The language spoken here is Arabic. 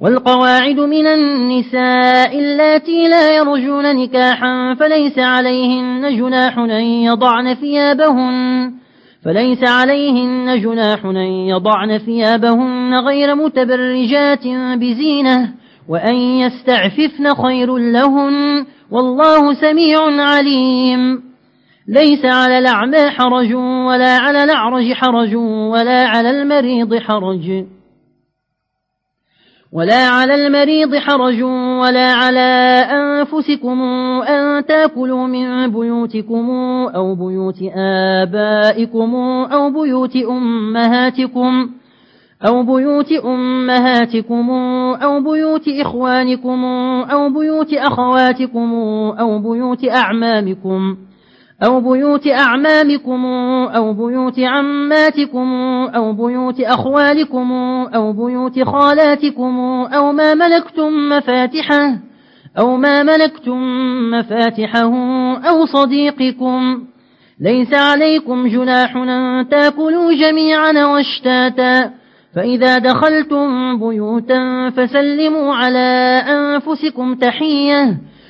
والقواعد من النساء اللاتي لا يرجون نكاحا فليس عليهن جناح أن يضعن ثيابهن فليس عليهن جناح أن يضعن ثيابهن غير متبرجات بزينة وأن يستعففن خير لهن والله سميع عليم. ليس على الأعمى حرج ولا على الأعرج حرج ولا على المريض حرج. ولا على المريض حرج ولا على أنفسكم أن تأكلوا من بيوتكم أو بيوت آبائكم أو بيوت أمهاتكم أو بيوت أمهاتكم أو بيوت إخوانكم أو بيوت أخواتكم أو بيوت أعمامكم أو بيوت أعمامكم أو بيوت عماتكم أو بيوت أخوالكم أو بيوت خالاتكم أو ما ملكتم مفاتحه أو ما ملكتم مفاتحه أو صديقكم. ليس عليكم جناح أن تأكلوا جميعا واشتاتا. فإذا دخلتم بيوتا فسلموا على أنفسكم تحية.